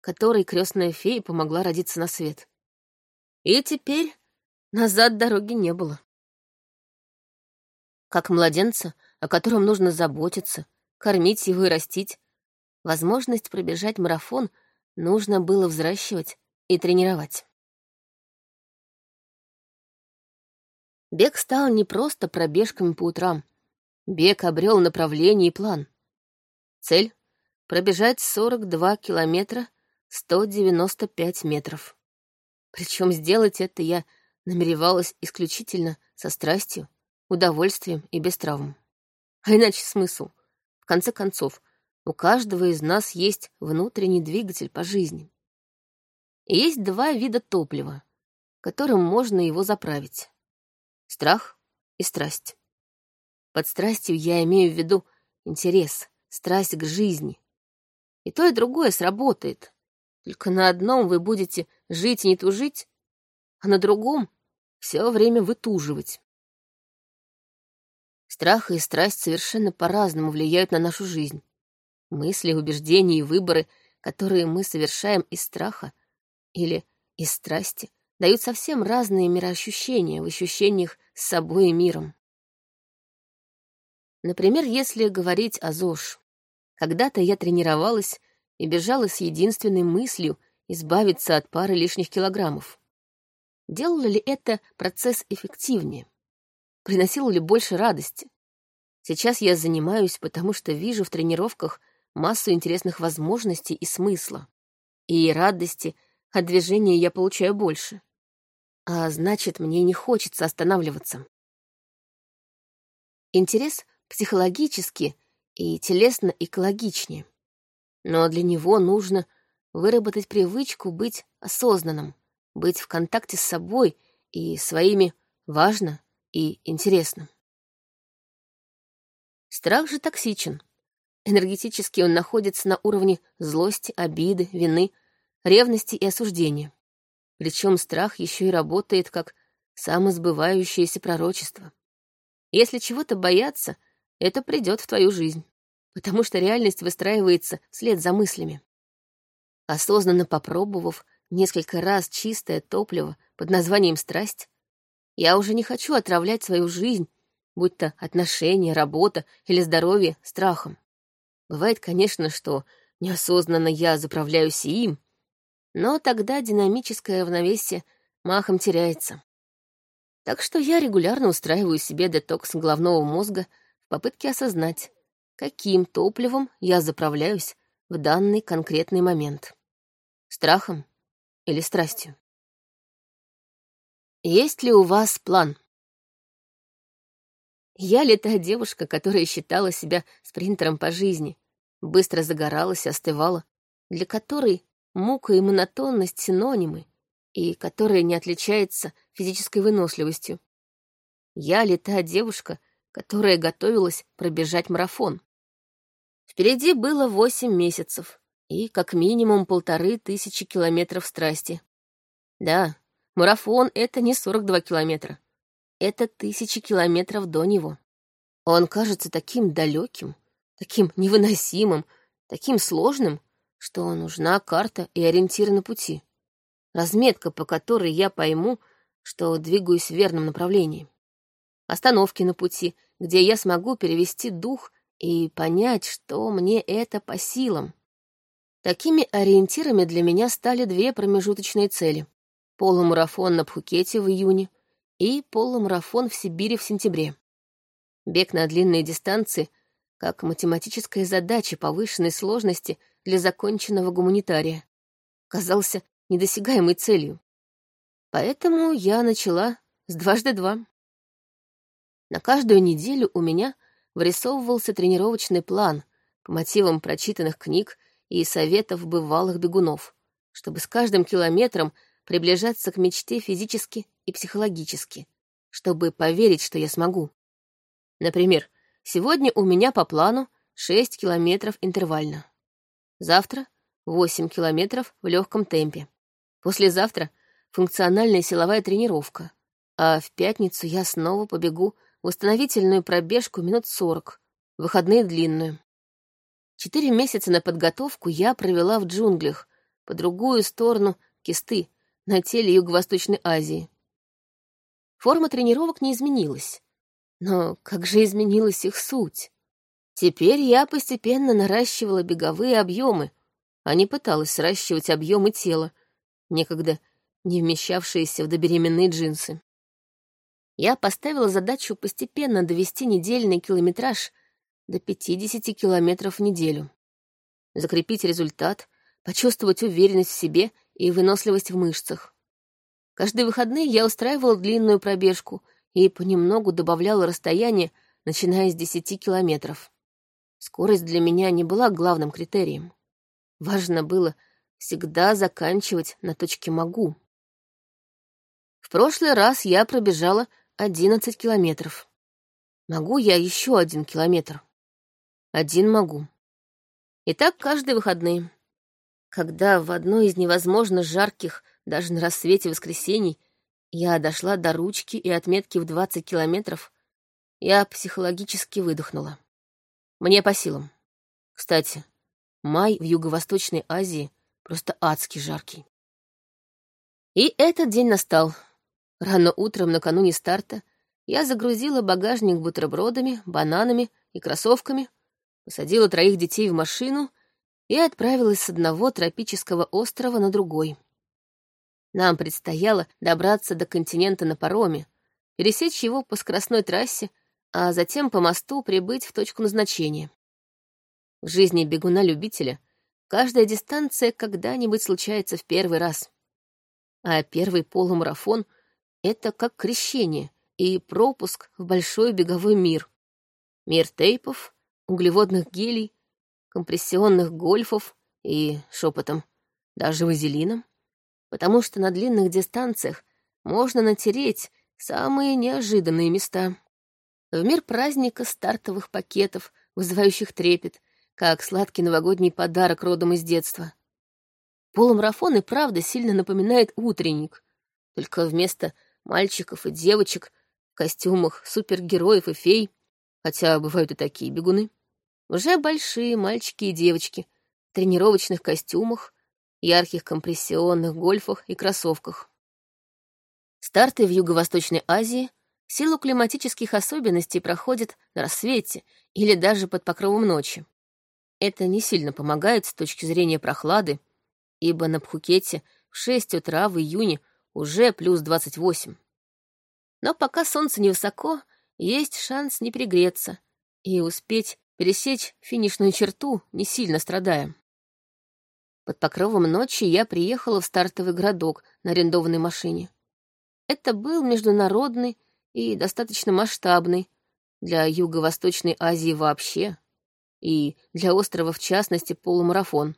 которой крестная фея помогла родиться на свет. И теперь назад дороги не было. Как младенца, о котором нужно заботиться, кормить его и растить, возможность пробежать марафон нужно было взращивать и тренировать. Бег стал не просто пробежками по утрам. Бег обрел направление и план. Цель — пробежать 42 километра 195 метров. Причем сделать это я намеревалась исключительно со страстью, удовольствием и без травм. А иначе смысл? В конце концов, у каждого из нас есть внутренний двигатель по жизни. И есть два вида топлива, которым можно его заправить страх и страсть. Под страстью я имею в виду интерес, страсть к жизни. И то, и другое сработает. Только на одном вы будете жить и не тужить, а на другом все время вытуживать. Страх и страсть совершенно по-разному влияют на нашу жизнь. Мысли, убеждения и выборы, которые мы совершаем из страха или из страсти, дают совсем разные мироощущения в ощущениях с собой и миром. Например, если говорить о ЗОЖ. Когда-то я тренировалась и бежала с единственной мыслью избавиться от пары лишних килограммов. Делало ли это процесс эффективнее? Приносило ли больше радости? Сейчас я занимаюсь, потому что вижу в тренировках массу интересных возможностей и смысла. И радости от движения я получаю больше. А значит, мне не хочется останавливаться. Интерес психологически и телесно экологичнее. Но для него нужно выработать привычку быть осознанным, быть в контакте с собой и своими важно и интересно. Страх же токсичен. Энергетически он находится на уровне злости, обиды, вины, ревности и осуждения. Причем страх еще и работает как самосбывающееся пророчество. Если чего-то бояться, это придет в твою жизнь, потому что реальность выстраивается вслед за мыслями. Осознанно попробовав несколько раз чистое топливо под названием «страсть», я уже не хочу отравлять свою жизнь, будь то отношения, работа или здоровье, страхом. Бывает, конечно, что неосознанно я заправляюсь им, но тогда динамическое равновесие махом теряется. Так что я регулярно устраиваю себе детокс головного мозга в попытке осознать, каким топливом я заправляюсь в данный конкретный момент. Страхом или страстью? Есть ли у вас план? Я ли та девушка, которая считала себя спринтером по жизни, быстро загоралась остывала, для которой мука и монотонность синонимы, и которая не отличается физической выносливостью. Я ли та девушка, которая готовилась пробежать марафон? Впереди было восемь месяцев и как минимум полторы тысячи километров страсти. Да, марафон — это не 42 километра. Это тысячи километров до него. Он кажется таким далеким, таким невыносимым, таким сложным — что нужна карта и ориентир на пути. разметка, по которой я пойму, что двигаюсь в верном направлении. Остановки на пути, где я смогу перевести дух и понять, что мне это по силам. Такими ориентирами для меня стали две промежуточные цели. Полумарафон на Пхукете в июне и полумарафон в Сибири в сентябре. Бег на длинные дистанции как математическая задача повышенной сложности для законченного гуманитария казался недосягаемой целью. Поэтому я начала с дважды два. На каждую неделю у меня вырисовывался тренировочный план по мотивам прочитанных книг и советов бывалых бегунов, чтобы с каждым километром приближаться к мечте физически и психологически, чтобы поверить, что я смогу. Например, сегодня у меня по плану 6 километров интервально. Завтра 8 километров в легком темпе. Послезавтра функциональная силовая тренировка, а в пятницу я снова побегу восстановительную пробежку минут 40, выходные длинную. Четыре месяца на подготовку я провела в джунглях, по другую сторону кисты, на теле Юго-Восточной Азии. Форма тренировок не изменилась. Но как же изменилась их суть? Теперь я постепенно наращивала беговые объемы, а не пыталась сращивать объемы тела, некогда не вмещавшиеся в добеременные джинсы. Я поставила задачу постепенно довести недельный километраж до 50 километров в неделю. Закрепить результат, почувствовать уверенность в себе и выносливость в мышцах. Каждые выходные я устраивала длинную пробежку и понемногу добавляла расстояние, начиная с 10 километров. Скорость для меня не была главным критерием. Важно было всегда заканчивать на точке «могу». В прошлый раз я пробежала 11 километров. Могу я еще один километр? Один могу. И так каждые выходные. Когда в одной из невозможно жарких, даже на рассвете воскресений, я дошла до ручки и отметки в 20 километров, я психологически выдохнула. Мне по силам. Кстати, май в Юго-Восточной Азии просто адски жаркий. И этот день настал. Рано утром, накануне старта, я загрузила багажник бутербродами, бананами и кроссовками — посадила троих детей в машину и отправилась с одного тропического острова на другой. Нам предстояло добраться до континента на пароме, пересечь его по скоростной трассе, а затем по мосту прибыть в точку назначения. В жизни бегуна-любителя каждая дистанция когда-нибудь случается в первый раз. А первый полумарафон — это как крещение и пропуск в большой беговой мир. Мир тейпов, углеводных гелей, компрессионных гольфов и, шепотом, даже вазелином, потому что на длинных дистанциях можно натереть самые неожиданные места. В мир праздника стартовых пакетов, вызывающих трепет, как сладкий новогодний подарок родом из детства. Полумарафон и правда сильно напоминает утренник, только вместо мальчиков и девочек в костюмах супергероев и фей — хотя бывают и такие бегуны, уже большие мальчики и девочки в тренировочных костюмах, ярких компрессионных гольфах и кроссовках. Старты в Юго-Восточной Азии в силу климатических особенностей проходят на рассвете или даже под покровом ночи. Это не сильно помогает с точки зрения прохлады, ибо на Пхукете в 6 утра в июне уже плюс 28. Но пока солнце невысоко, есть шанс не пригреться и успеть пересечь финишную черту, не сильно страдая. Под покровом ночи я приехала в стартовый городок на арендованной машине. Это был международный и достаточно масштабный для Юго-Восточной Азии вообще и для острова в частности полумарафон.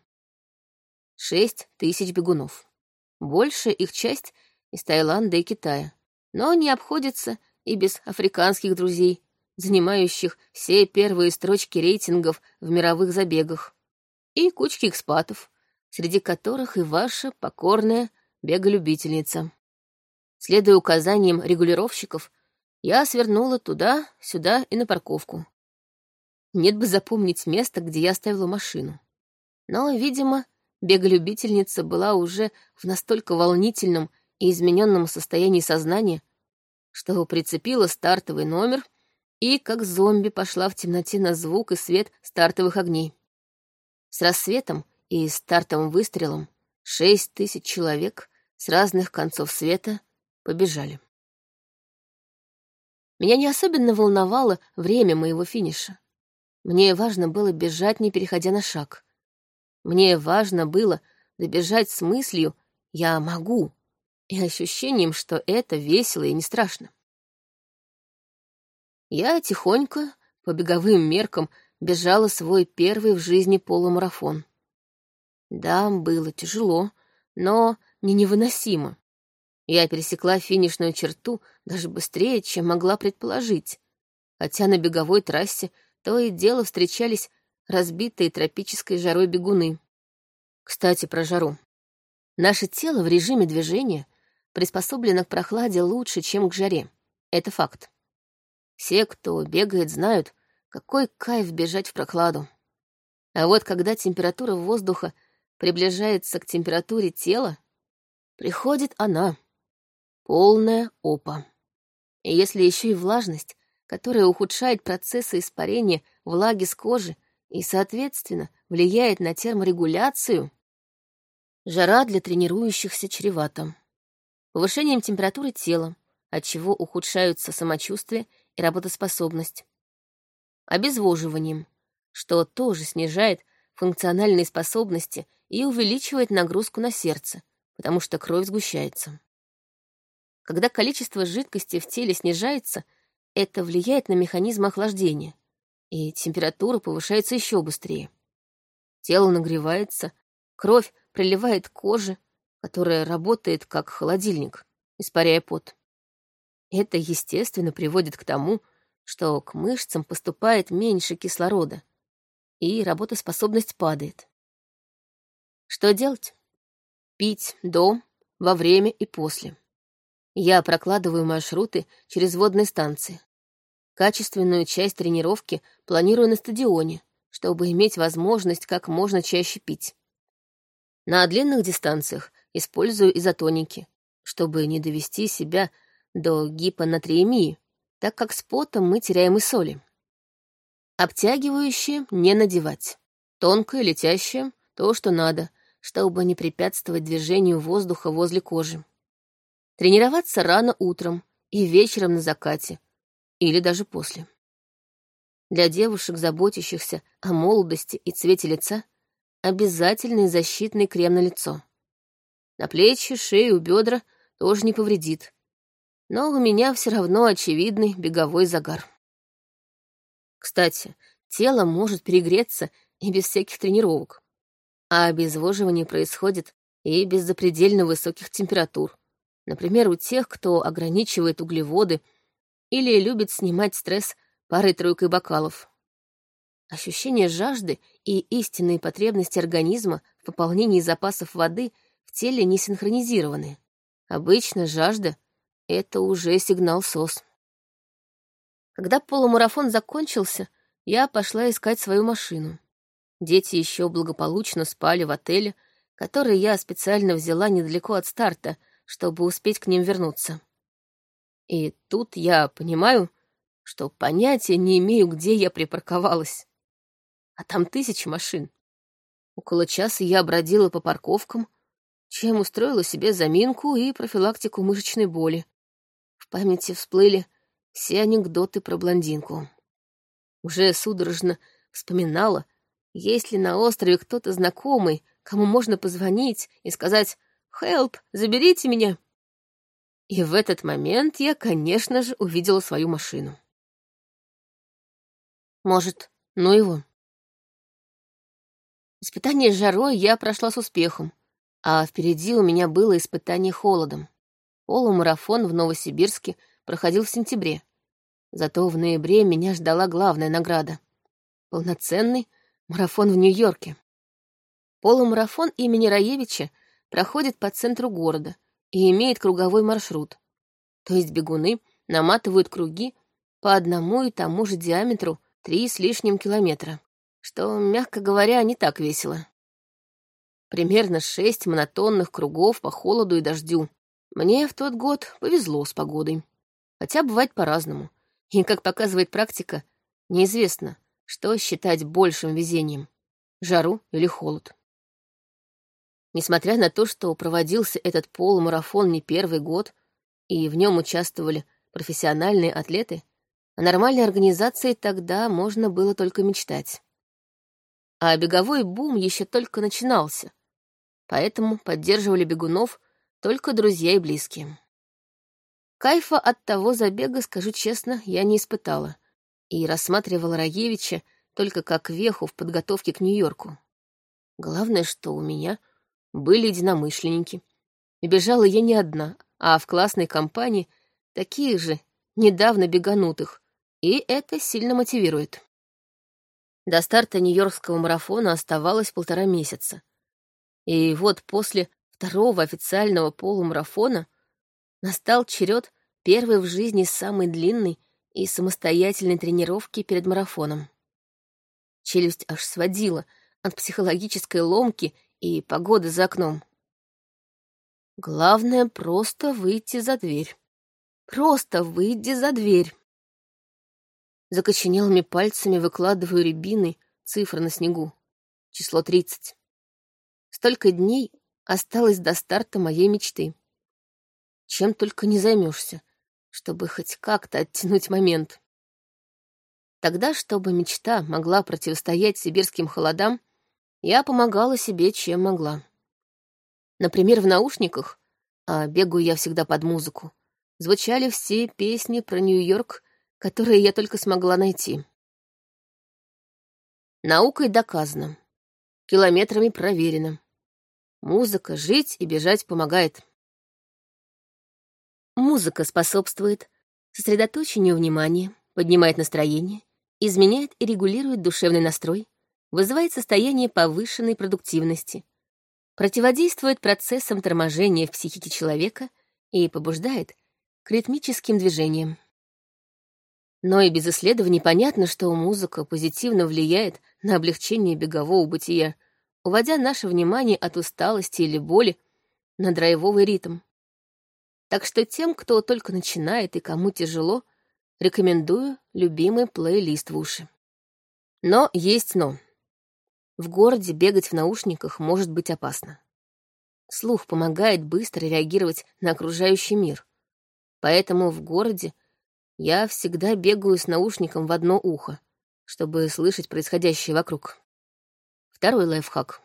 Шесть тысяч бегунов. Большая их часть из Таиланда и Китая. Но не обходится и без африканских друзей, занимающих все первые строчки рейтингов в мировых забегах, и кучки экспатов, среди которых и ваша покорная беголюбительница. Следуя указаниям регулировщиков, я свернула туда, сюда и на парковку. Нет бы запомнить место, где я оставила машину. Но, видимо, беголюбительница была уже в настолько волнительном и измененном состоянии сознания, что прицепила стартовый номер и, как зомби, пошла в темноте на звук и свет стартовых огней. С рассветом и стартовым выстрелом шесть тысяч человек с разных концов света побежали. Меня не особенно волновало время моего финиша. Мне важно было бежать, не переходя на шаг. Мне важно было добежать с мыслью «я могу» и ощущением, что это весело и не страшно. Я тихонько, по беговым меркам, бежала свой первый в жизни полумарафон. Да, было тяжело, но не невыносимо. Я пересекла финишную черту даже быстрее, чем могла предположить, хотя на беговой трассе то и дело встречались разбитые тропической жарой бегуны. Кстати, про жару. Наше тело в режиме движения приспособлено к прохладе лучше, чем к жаре. Это факт. Все, кто бегает, знают, какой кайф бежать в прохладу. А вот когда температура воздуха приближается к температуре тела, приходит она, полная опа. И если еще и влажность которая ухудшает процессы испарения влаги с кожи и, соответственно, влияет на терморегуляцию, жара для тренирующихся чревата. Повышением температуры тела, отчего ухудшаются самочувствие и работоспособность. Обезвоживанием, что тоже снижает функциональные способности и увеличивает нагрузку на сердце, потому что кровь сгущается. Когда количество жидкости в теле снижается, это влияет на механизм охлаждения, и температура повышается еще быстрее. Тело нагревается, кровь приливает к коже, которая работает как холодильник, испаряя пот. Это, естественно, приводит к тому, что к мышцам поступает меньше кислорода, и работоспособность падает. Что делать? Пить до, во время и после. Я прокладываю маршруты через водные станции. Качественную часть тренировки планирую на стадионе, чтобы иметь возможность как можно чаще пить. На длинных дистанциях использую изотоники, чтобы не довести себя до гипонатриемии, так как с потом мы теряем и соли. Обтягивающие не надевать. Тонкое, летящее — то, что надо, чтобы не препятствовать движению воздуха возле кожи. Тренироваться рано утром и вечером на закате, или даже после. Для девушек, заботящихся о молодости и цвете лица, обязательный защитный крем на лицо. На плечи, шею, бедра тоже не повредит. Но у меня все равно очевидный беговой загар. Кстати, тело может перегреться и без всяких тренировок. А обезвоживание происходит и без запредельно высоких температур. Например, у тех, кто ограничивает углеводы или любит снимать стресс парой-тройкой бокалов. Ощущение жажды и истинные потребности организма в пополнении запасов воды в теле не синхронизированы. Обычно жажда — это уже сигнал СОС. Когда полумарафон закончился, я пошла искать свою машину. Дети еще благополучно спали в отеле, который я специально взяла недалеко от старта — чтобы успеть к ним вернуться. И тут я понимаю, что понятия не имею, где я припарковалась. А там тысячи машин. Около часа я бродила по парковкам, чем устроила себе заминку и профилактику мышечной боли. Памяти всплыли все анекдоты про блондинку. Уже судорожно вспоминала, есть ли на острове кто-то знакомый, кому можно позвонить и сказать «Хелп, заберите меня!» И в этот момент я, конечно же, увидела свою машину. Может, ну его. Испытание жарой я прошла с успехом, а впереди у меня было испытание холодом. Полумарафон в Новосибирске проходил в сентябре. Зато в ноябре меня ждала главная награда — полноценный марафон в Нью-Йорке. Полумарафон имени Раевича — проходит по центру города и имеет круговой маршрут. То есть бегуны наматывают круги по одному и тому же диаметру три с лишним километра, что, мягко говоря, не так весело. примерно шесть монотонных кругов по холоду и дождю. Мне в тот год повезло с погодой. Хотя бывает по-разному. И, как показывает практика, неизвестно, что считать большим везением — жару или холод. Несмотря на то, что проводился этот полумарафон не первый год, и в нем участвовали профессиональные атлеты, о нормальной организации тогда можно было только мечтать. А беговой бум еще только начинался, поэтому поддерживали бегунов только друзья и близкие. Кайфа от того забега, скажу честно, я не испытала и рассматривала Раевича только как веху в подготовке к Нью-Йорку. Главное, что у меня были единомышленники. И бежала я не одна, а в классной компании таких же, недавно беганутых, и это сильно мотивирует. До старта Нью-Йоркского марафона оставалось полтора месяца. И вот после второго официального полумарафона настал черед первой в жизни самой длинной и самостоятельной тренировки перед марафоном. Челюсть аж сводила от психологической ломки и погоды за окном. Главное — просто выйти за дверь. Просто выйди за дверь. Закоченелыми пальцами выкладываю рябины цифры на снегу. Число тридцать. Столько дней осталось до старта моей мечты. Чем только не займешься, чтобы хоть как-то оттянуть момент. Тогда, чтобы мечта могла противостоять сибирским холодам, я помогала себе, чем могла. Например, в наушниках, а бегаю я всегда под музыку, звучали все песни про Нью-Йорк, которые я только смогла найти. Наукой доказано, километрами проверено. Музыка жить и бежать помогает. Музыка способствует сосредоточению внимания, поднимает настроение, изменяет и регулирует душевный настрой, вызывает состояние повышенной продуктивности, противодействует процессам торможения в психике человека и побуждает к ритмическим движениям. Но и без исследований понятно, что музыка позитивно влияет на облегчение бегового бытия, уводя наше внимание от усталости или боли на драйвовый ритм. Так что тем, кто только начинает и кому тяжело, рекомендую любимый плейлист в уши. Но есть но. В городе бегать в наушниках может быть опасно. Слух помогает быстро реагировать на окружающий мир. Поэтому в городе я всегда бегаю с наушником в одно ухо, чтобы слышать происходящее вокруг. Второй лайфхак.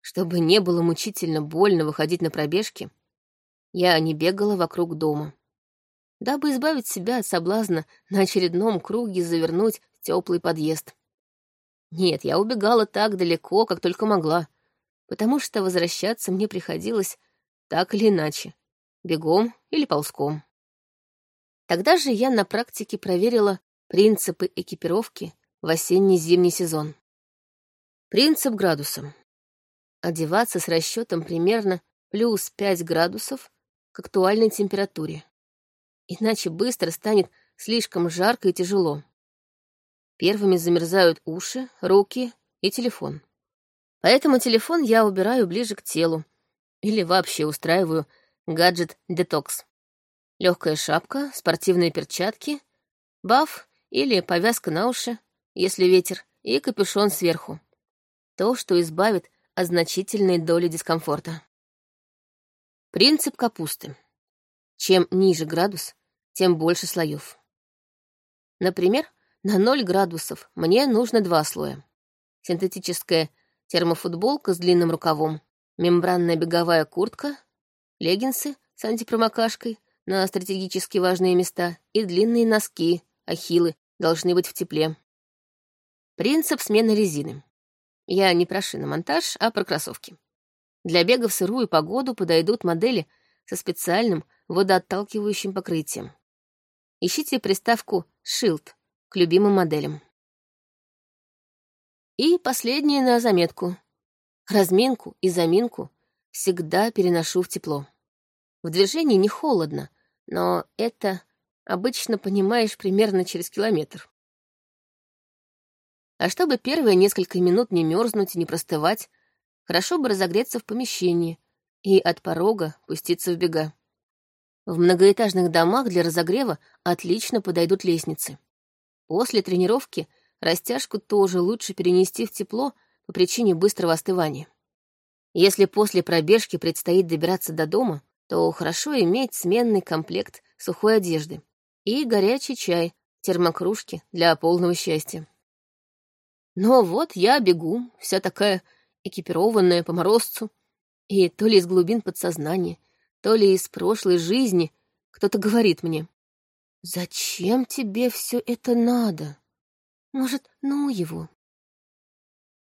Чтобы не было мучительно больно выходить на пробежки, я не бегала вокруг дома. Дабы избавить себя от соблазна на очередном круге завернуть в теплый подъезд. Нет, я убегала так далеко, как только могла, потому что возвращаться мне приходилось так или иначе, бегом или ползком. Тогда же я на практике проверила принципы экипировки в осенне-зимний сезон. Принцип градуса. Одеваться с расчетом примерно плюс 5 градусов к актуальной температуре. Иначе быстро станет слишком жарко и тяжело. Первыми замерзают уши, руки и телефон. Поэтому телефон я убираю ближе к телу или вообще устраиваю гаджет-детокс. Легкая шапка, спортивные перчатки, баф или повязка на уши, если ветер, и капюшон сверху. То, что избавит от значительной доли дискомфорта. Принцип капусты. Чем ниже градус, тем больше слоев. Например, на 0 градусов мне нужно два слоя. Синтетическая термофутболка с длинным рукавом, мембранная беговая куртка, леггинсы с антипромокашкой на стратегически важные места и длинные носки, ахиллы, должны быть в тепле. Принцип смены резины. Я не про шиномонтаж, а про кроссовки. Для бега в сырую погоду подойдут модели со специальным водоотталкивающим покрытием. Ищите приставку «Шилд» к любимым моделям. И последнее на заметку. Разминку и заминку всегда переношу в тепло. В движении не холодно, но это обычно понимаешь примерно через километр. А чтобы первые несколько минут не мерзнуть и не простывать, хорошо бы разогреться в помещении и от порога пуститься в бега. В многоэтажных домах для разогрева отлично подойдут лестницы. После тренировки растяжку тоже лучше перенести в тепло по причине быстрого остывания. Если после пробежки предстоит добираться до дома, то хорошо иметь сменный комплект сухой одежды и горячий чай в термокружке для полного счастья. Но вот я бегу, вся такая экипированная по морозцу, и то ли из глубин подсознания, то ли из прошлой жизни кто-то говорит мне, «Зачем тебе все это надо? Может, ну его?»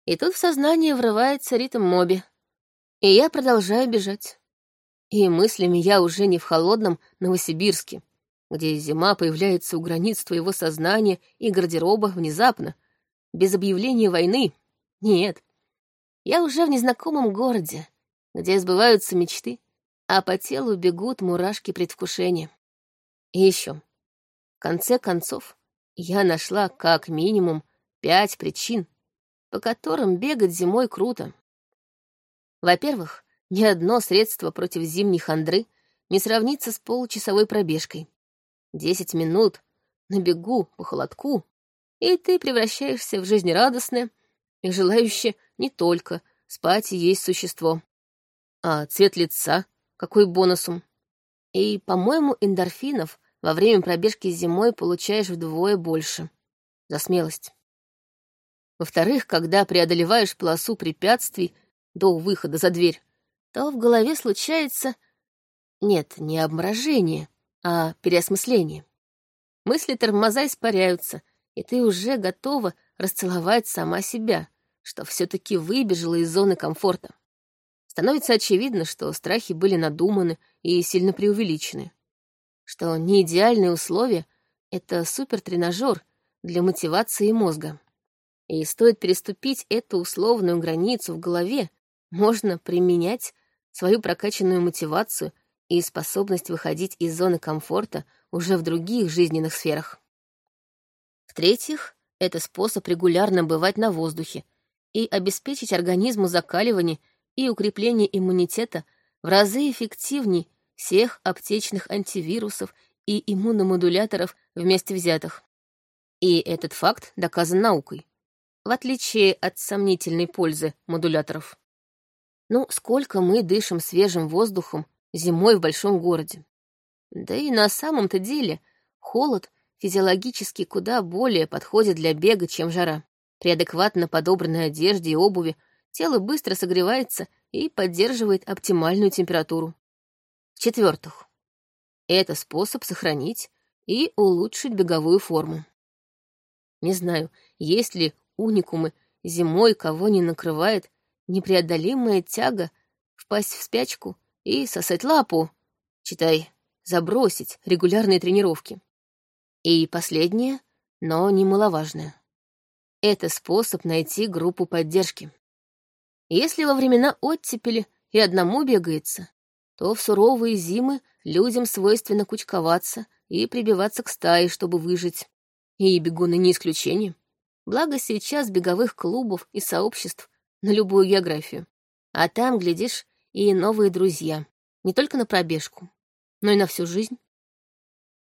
И тут в сознание врывается ритм моби, и я продолжаю бежать. И мыслями я уже не в холодном Новосибирске, где зима появляется у границ твоего сознания и гардероба внезапно, без объявления войны. Нет, я уже в незнакомом городе, где сбываются мечты, а по телу бегут мурашки предвкушения. И еще. В конце концов, я нашла как минимум пять причин, по которым бегать зимой круто. Во-первых, ни одно средство против зимней хандры не сравнится с получасовой пробежкой. Десять минут на бегу по холодку, и ты превращаешься в жизнерадостное и желающее не только спать и есть существо. А цвет лица какой бонусом. И, по-моему, эндорфинов во время пробежки зимой получаешь вдвое больше. За смелость. Во-вторых, когда преодолеваешь полосу препятствий до выхода за дверь, то в голове случается... Нет, не обморожение, а переосмысление. Мысли тормоза испаряются, и ты уже готова расцеловать сама себя, что все таки выбежала из зоны комфорта. Становится очевидно, что страхи были надуманы и сильно преувеличены. Что неидеальные условия — это супертренажер для мотивации мозга. И стоит переступить эту условную границу в голове, можно применять свою прокачанную мотивацию и способность выходить из зоны комфорта уже в других жизненных сферах. В-третьих, это способ регулярно бывать на воздухе и обеспечить организму закаливание и укрепление иммунитета в разы эффективнее всех аптечных антивирусов и иммуномодуляторов вместе взятых. И этот факт доказан наукой, в отличие от сомнительной пользы модуляторов. Ну, сколько мы дышим свежим воздухом зимой в большом городе. Да и на самом-то деле холод физиологически куда более подходит для бега, чем жара. При адекватно подобранной одежде и обуви тело быстро согревается и поддерживает оптимальную температуру. В-четвертых, это способ сохранить и улучшить беговую форму. Не знаю, есть ли уникумы зимой, кого не накрывает непреодолимая тяга впасть в спячку и сосать лапу, читай, забросить регулярные тренировки. И последнее, но немаловажное. Это способ найти группу поддержки. Если во времена оттепели и одному бегается, то в суровые зимы людям свойственно кучковаться и прибиваться к стае, чтобы выжить. И бегуны не исключение. Благо сейчас беговых клубов и сообществ на любую географию. А там, глядишь, и новые друзья. Не только на пробежку, но и на всю жизнь.